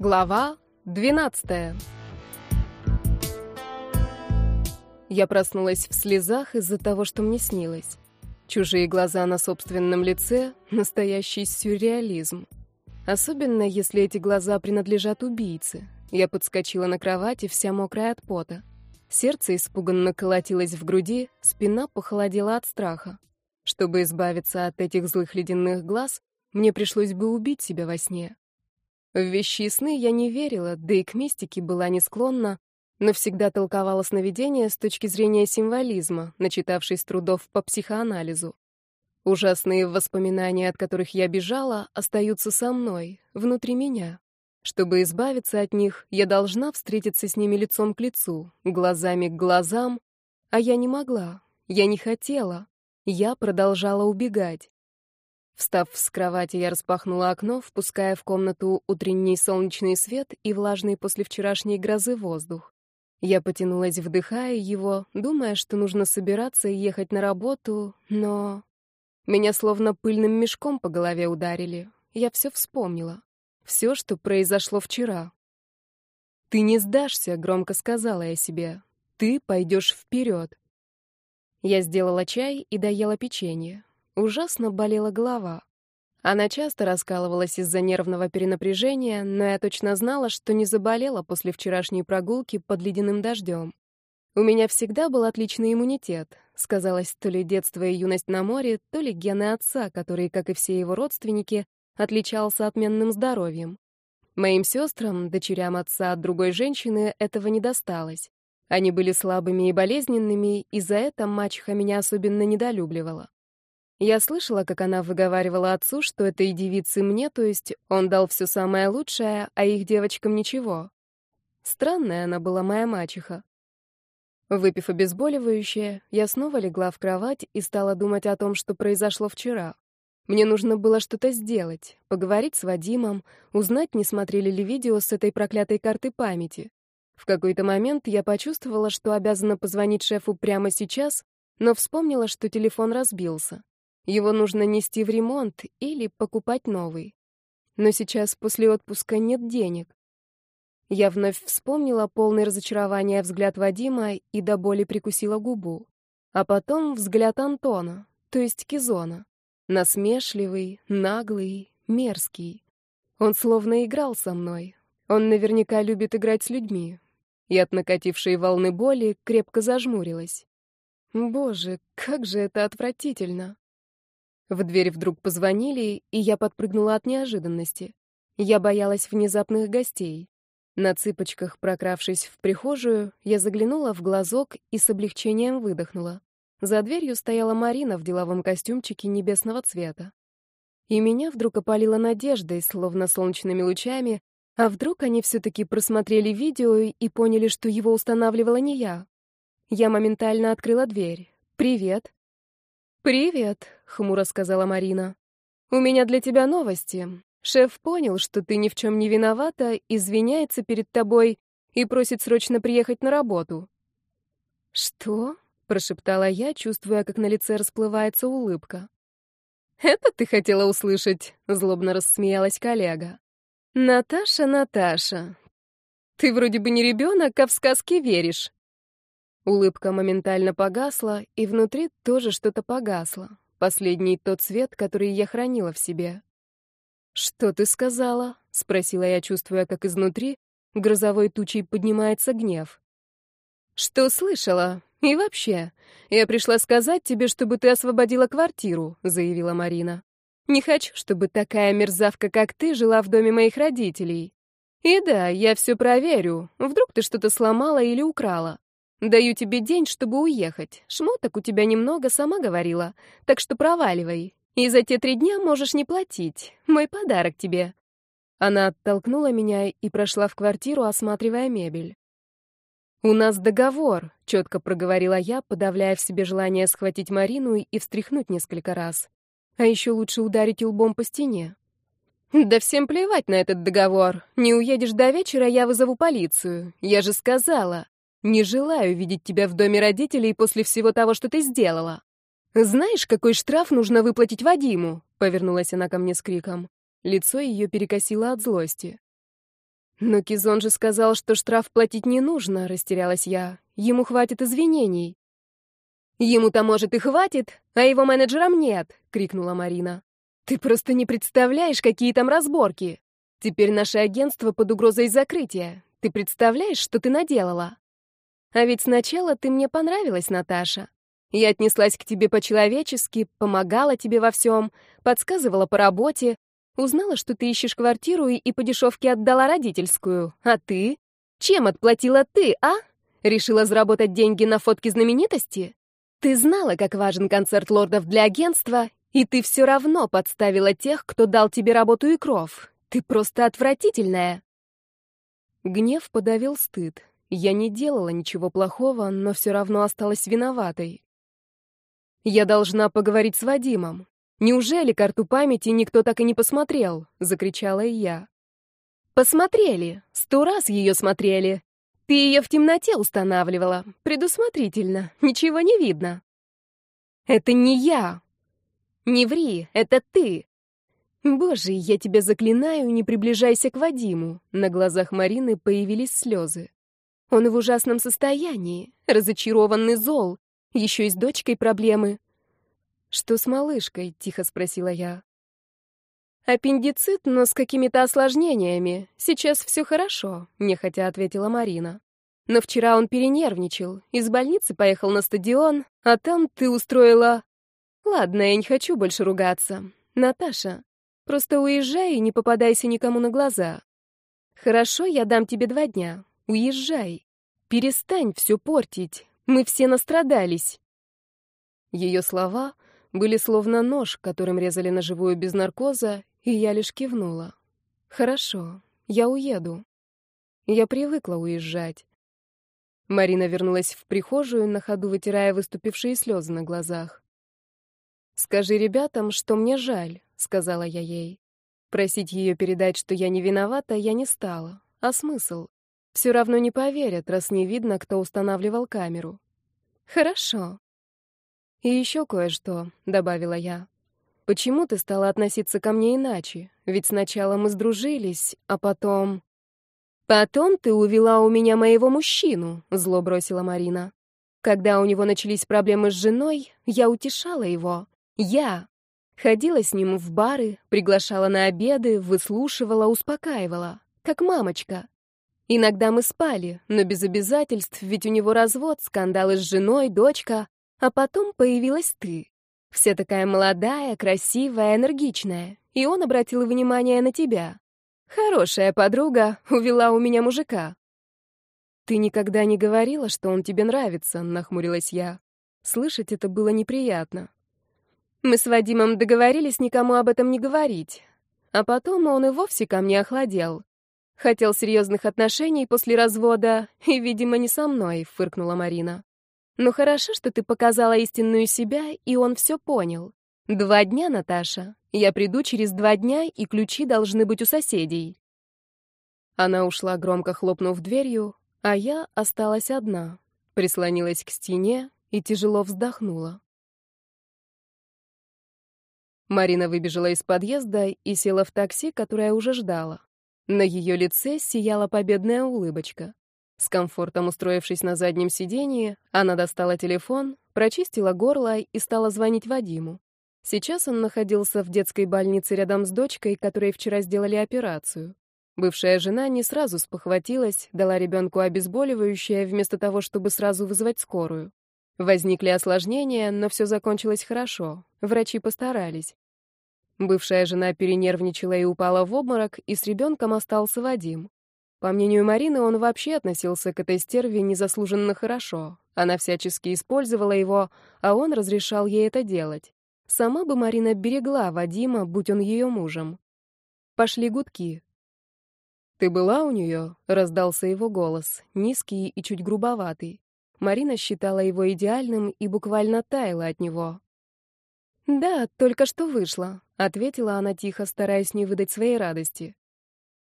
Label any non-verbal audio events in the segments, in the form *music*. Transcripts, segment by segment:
Глава 12 Я проснулась в слезах из-за того, что мне снилось. Чужие глаза на собственном лице — настоящий сюрреализм. Особенно, если эти глаза принадлежат убийце. Я подскочила на кровати, вся мокрая от пота. Сердце испуганно колотилось в груди, спина похолодела от страха. Чтобы избавиться от этих злых ледяных глаз, мне пришлось бы убить себя во сне. В вещи и сны я не верила, да и к мистике была не склонна, но всегда толковала сновидения с точки зрения символизма, начитавшись трудов по психоанализу. Ужасные воспоминания, от которых я бежала, остаются со мной, внутри меня. Чтобы избавиться от них, я должна встретиться с ними лицом к лицу, глазами к глазам, а я не могла, я не хотела, я продолжала убегать. Встав с кровати, я распахнула окно, впуская в комнату утренний солнечный свет и влажный после вчерашней грозы воздух. Я потянулась, вдыхая его, думая, что нужно собираться и ехать на работу, но... Меня словно пыльным мешком по голове ударили. Я все вспомнила. Все, что произошло вчера. «Ты не сдашься», — громко сказала я себе. «Ты пойдешь вперед». Я сделала чай и доела печенье. Ужасно болела голова. Она часто раскалывалась из-за нервного перенапряжения, но я точно знала, что не заболела после вчерашней прогулки под ледяным дождем. У меня всегда был отличный иммунитет. Сказалось то ли детство и юность на море, то ли гены отца, который, как и все его родственники, отличался отменным здоровьем. Моим сестрам, дочерям отца от другой женщины, этого не досталось. Они были слабыми и болезненными, и за это мачеха меня особенно недолюбливала. Я слышала, как она выговаривала отцу, что этой девице мне, то есть он дал все самое лучшее, а их девочкам ничего. Странная она была моя мачеха. Выпив обезболивающее, я снова легла в кровать и стала думать о том, что произошло вчера. Мне нужно было что-то сделать, поговорить с Вадимом, узнать, не смотрели ли видео с этой проклятой карты памяти. В какой-то момент я почувствовала, что обязана позвонить шефу прямо сейчас, но вспомнила, что телефон разбился. Его нужно нести в ремонт или покупать новый. Но сейчас после отпуска нет денег. Я вновь вспомнила полный разочарования взгляд Вадима и до боли прикусила губу. А потом взгляд Антона, то есть Кизона. Насмешливый, наглый, мерзкий. Он словно играл со мной. Он наверняка любит играть с людьми. И от накатившей волны боли крепко зажмурилась. Боже, как же это отвратительно. В дверь вдруг позвонили, и я подпрыгнула от неожиданности. Я боялась внезапных гостей. На цыпочках, прокравшись в прихожую, я заглянула в глазок и с облегчением выдохнула. За дверью стояла Марина в деловом костюмчике небесного цвета. И меня вдруг опалило надеждой, словно солнечными лучами, а вдруг они все-таки просмотрели видео и поняли, что его устанавливала не я. Я моментально открыла дверь. «Привет». «Привет», — хмуро сказала Марина. «У меня для тебя новости. Шеф понял, что ты ни в чем не виновата, извиняется перед тобой и просит срочно приехать на работу». «Что?» — прошептала я, чувствуя, как на лице расплывается улыбка. «Это ты хотела услышать?» — злобно рассмеялась коллега. «Наташа, Наташа, ты вроде бы не ребенок, а в сказки веришь. Улыбка моментально погасла, и внутри тоже что-то погасло. Последний тот цвет, который я хранила в себе. «Что ты сказала?» — спросила я, чувствуя, как изнутри грозовой тучей поднимается гнев. «Что слышала? И вообще, я пришла сказать тебе, чтобы ты освободила квартиру», — заявила Марина. «Не хочу, чтобы такая мерзавка, как ты, жила в доме моих родителей. И да, я все проверю. Вдруг ты что-то сломала или украла. Даю тебе день, чтобы уехать. Шмоток у тебя немного, сама говорила. Так что проваливай. И за те три дня можешь не платить. Мой подарок тебе». Она оттолкнула меня и прошла в квартиру, осматривая мебель. «У нас договор», — четко проговорила я, подавляя в себе желание схватить Марину и встряхнуть несколько раз. А еще лучше ударить лбом по стене. «Да всем плевать на этот договор. Не уедешь до вечера, я вызову полицию. Я же сказала. Не желаю видеть тебя в доме родителей после всего того, что ты сделала. Знаешь, какой штраф нужно выплатить Вадиму? Повернулась она ко мне с криком. Лицо ее перекосило от злости. Но Кизон же сказал, что штраф платить не нужно, растерялась я. Ему хватит извинений. Ему-то, может, и хватит, а его менеджерам нет, крикнула Марина. Ты просто не представляешь, какие там разборки. Теперь наше агентство под угрозой закрытия. Ты представляешь, что ты наделала? А ведь сначала ты мне понравилась, Наташа. Я отнеслась к тебе по-человечески, помогала тебе во всем, подсказывала по работе, узнала, что ты ищешь квартиру и по дешевке отдала родительскую. А ты? Чем отплатила ты, а? Решила заработать деньги на фотке знаменитости? Ты знала, как важен концерт лордов для агентства, и ты все равно подставила тех, кто дал тебе работу и кров. Ты просто отвратительная. Гнев подавил стыд. Я не делала ничего плохого, но все равно осталась виноватой. Я должна поговорить с Вадимом. Неужели карту памяти никто так и не посмотрел? Закричала я. Посмотрели. Сто раз ее смотрели. Ты ее в темноте устанавливала. Предусмотрительно. Ничего не видно. Это не я. Не ври, это ты. Боже, я тебя заклинаю, не приближайся к Вадиму. На глазах Марины появились слезы. Он в ужасном состоянии, разочарованный зол, еще и с дочкой проблемы. «Что с малышкой?» — тихо спросила я. «Аппендицит, но с какими-то осложнениями. Сейчас все хорошо», — нехотя ответила Марина. «Но вчера он перенервничал. Из больницы поехал на стадион, а там ты устроила...» «Ладно, я не хочу больше ругаться. Наташа, просто уезжай и не попадайся никому на глаза. Хорошо, я дам тебе два дня. Уезжай. Перестань все портить. Мы все настрадались. Ее слова были словно нож, которым резали на живую без наркоза, и я лишь кивнула. Хорошо, я уеду. Я привыкла уезжать. Марина вернулась в прихожую, на ходу вытирая выступившие слезы на глазах. «Скажи ребятам, что мне жаль», — сказала я ей. Просить ее передать, что я не виновата, я не стала. А смысл? Все равно не поверят, раз не видно, кто устанавливал камеру. Хорошо. И еще кое-что, добавила я. Почему ты стала относиться ко мне иначе? Ведь сначала мы сдружились, а потом... Потом ты увела у меня моего мужчину, зло бросила Марина. Когда у него начались проблемы с женой, я утешала его. Я. Ходила с ним в бары, приглашала на обеды, выслушивала, успокаивала. Как мамочка. Иногда мы спали, но без обязательств, ведь у него развод, скандалы с женой, дочка, а потом появилась ты. Вся такая молодая, красивая, энергичная, и он обратил внимание на тебя. Хорошая подруга *laughs* увела у меня мужика. Ты никогда не говорила, что он тебе нравится, нахмурилась я. Слышать это было неприятно. Мы с Вадимом договорились никому об этом не говорить. А потом он и вовсе ко мне охладел. Хотел серьезных отношений после развода, и, видимо, не со мной, фыркнула Марина. Ну хорошо, что ты показала истинную себя, и он все понял. Два дня, Наташа. Я приду через два дня, и ключи должны быть у соседей. Она ушла, громко хлопнув дверью, а я осталась одна, прислонилась к стене и тяжело вздохнула. Марина выбежала из подъезда и села в такси, которое уже ждала. На ее лице сияла победная улыбочка. С комфортом устроившись на заднем сиденье, она достала телефон, прочистила горло и стала звонить Вадиму. Сейчас он находился в детской больнице рядом с дочкой, которой вчера сделали операцию. Бывшая жена не сразу спохватилась, дала ребенку обезболивающее, вместо того, чтобы сразу вызвать скорую. Возникли осложнения, но все закончилось хорошо. Врачи постарались. Бывшая жена перенервничала и упала в обморок, и с ребенком остался Вадим. По мнению Марины, он вообще относился к этой стерве незаслуженно хорошо. Она всячески использовала его, а он разрешал ей это делать. Сама бы Марина берегла Вадима, будь он ее мужем. Пошли гудки. «Ты была у нее?» — раздался его голос, низкий и чуть грубоватый. Марина считала его идеальным и буквально таяла от него. «Да, только что вышла», — ответила она тихо, стараясь не выдать своей радости.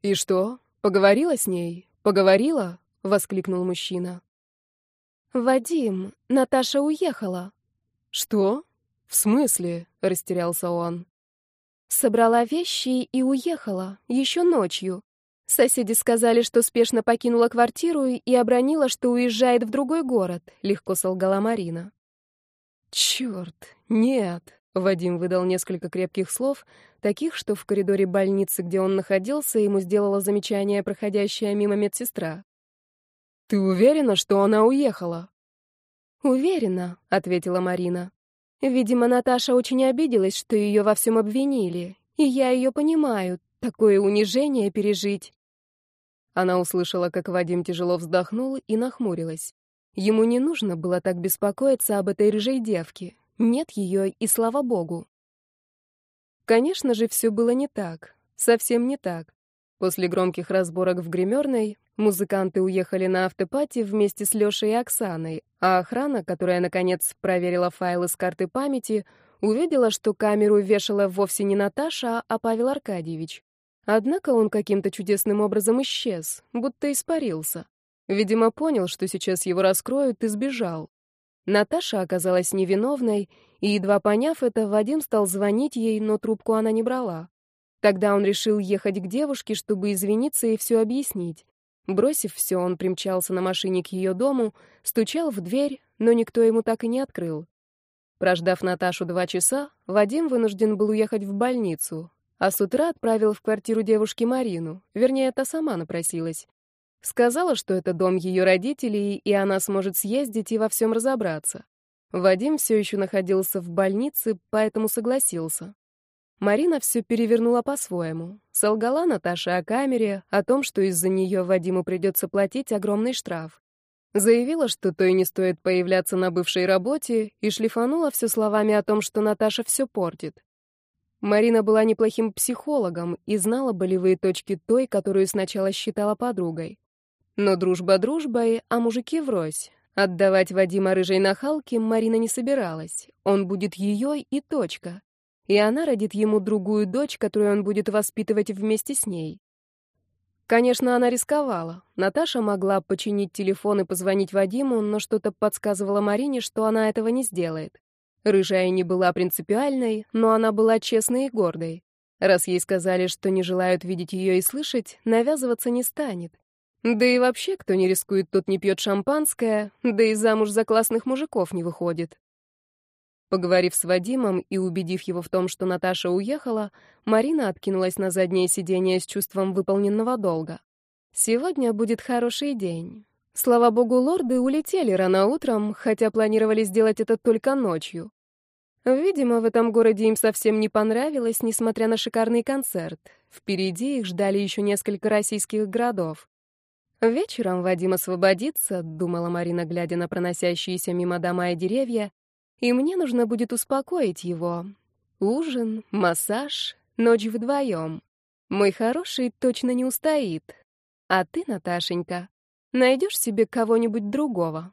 «И что? Поговорила с ней? Поговорила?» — воскликнул мужчина. «Вадим, Наташа уехала». «Что? В смысле?» — растерялся он. «Собрала вещи и уехала, еще ночью. Соседи сказали, что спешно покинула квартиру и обронила, что уезжает в другой город, легко солгала Марина. Черт, нет. Вадим выдал несколько крепких слов, таких, что в коридоре больницы, где он находился, ему сделала замечание проходящая мимо медсестра. «Ты уверена, что она уехала?» «Уверена», — ответила Марина. «Видимо, Наташа очень обиделась, что ее во всем обвинили, и я ее понимаю, такое унижение пережить». Она услышала, как Вадим тяжело вздохнул и нахмурилась. Ему не нужно было так беспокоиться об этой рыжей девке. Нет ее, и слава богу. Конечно же, все было не так. Совсем не так. После громких разборок в гримерной музыканты уехали на автопати вместе с Лешей и Оксаной, а охрана, которая, наконец, проверила файлы с карты памяти, увидела, что камеру вешала вовсе не Наташа, а Павел Аркадьевич. Однако он каким-то чудесным образом исчез, будто испарился. Видимо, понял, что сейчас его раскроют, и сбежал. Наташа оказалась невиновной, и, едва поняв это, Вадим стал звонить ей, но трубку она не брала. Тогда он решил ехать к девушке, чтобы извиниться и все объяснить. Бросив все, он примчался на машине к ее дому, стучал в дверь, но никто ему так и не открыл. Прождав Наташу два часа, Вадим вынужден был уехать в больницу, а с утра отправил в квартиру девушки Марину, вернее, та сама напросилась. Сказала, что это дом ее родителей, и она сможет съездить и во всем разобраться. Вадим все еще находился в больнице, поэтому согласился. Марина все перевернула по-своему. Солгала Наташе о камере, о том, что из-за нее Вадиму придется платить огромный штраф. Заявила, что то и не стоит появляться на бывшей работе, и шлифанула все словами о том, что Наташа все портит. Марина была неплохим психологом и знала болевые точки той, которую сначала считала подругой. Но дружба дружбой, а мужики врозь. Отдавать Вадима рыжей нахалке Марина не собиралась. Он будет ее и точка. И она родит ему другую дочь, которую он будет воспитывать вместе с ней. Конечно, она рисковала. Наташа могла починить телефон и позвонить Вадиму, но что-то подсказывало Марине, что она этого не сделает. Рыжая не была принципиальной, но она была честной и гордой. Раз ей сказали, что не желают видеть ее и слышать, навязываться не станет. Да и вообще, кто не рискует, тот не пьет шампанское, да и замуж за классных мужиков не выходит. Поговорив с Вадимом и убедив его в том, что Наташа уехала, Марина откинулась на заднее сиденье с чувством выполненного долга. Сегодня будет хороший день. Слава богу, лорды улетели рано утром, хотя планировали сделать это только ночью. Видимо, в этом городе им совсем не понравилось, несмотря на шикарный концерт. Впереди их ждали еще несколько российских городов. Вечером Вадим освободится, думала Марина, глядя на проносящиеся мимо дома и деревья, и мне нужно будет успокоить его. Ужин, массаж, ночь вдвоем. Мой хороший точно не устоит. А ты, Наташенька, найдешь себе кого-нибудь другого.